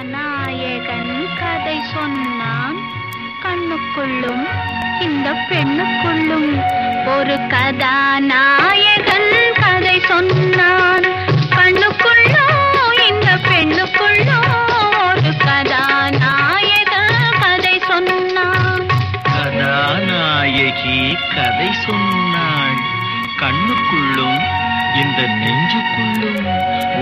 கதாநாயகன் கதை சொன்னான். கண்ணுக்குள்ளும் இந்த பெண்ணுக்குள்ளும் ஒரு கதாநாயகன் கதை சொன்னான். கண்ணுக்குள்ளும் இந்த பெண்ணுக்குள்ளும் ஒரு கதாநாயகன் கதை சொன்னான். கதாநாயகி கதை இந்த நெஞ்சுக்குள்ளும்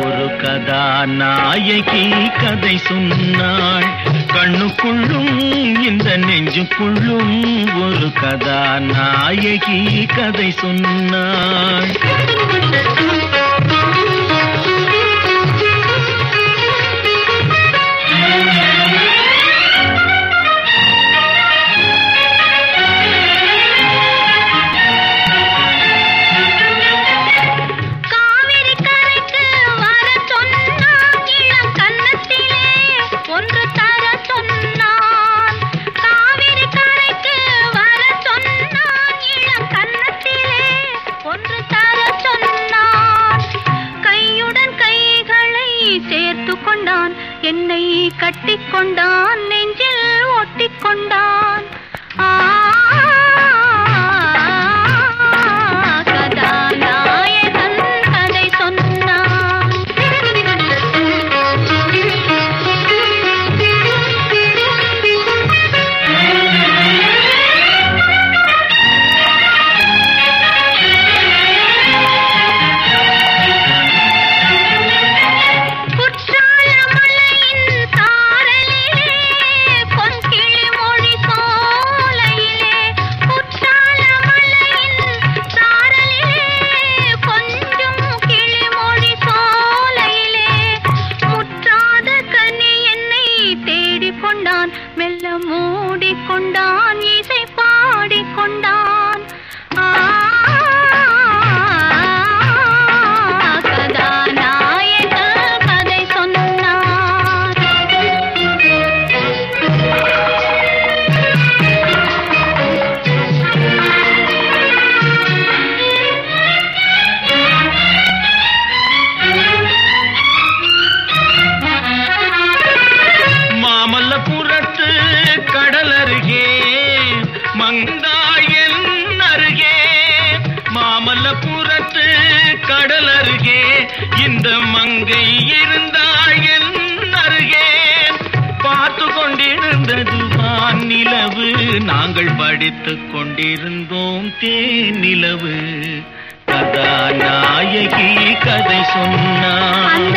ஒரு கதாநாயகி கதை சொன்னாள். கண்ணுக்குள்ளும் இந்த நெஞ்சுக்குள்ளும் ஒரு கதாநாயகி கதை சொன்னாள். என்னை கட்டிக்கொண்டான் நெஞ்சில் ஒட்டிக்கொண்டான். வந்தாயன் அருகே மாமல்லபுரத்து கடல் அருகே. இந்த மங்கை இருந்தாயன் அருகே. பார்த்து கொண்டிருந்தது நிலவு. நாங்கள் படித்துக் கொண்டிருந்தோம் தேன் நிலவு. கதாநாயகி கதை சொன்னான்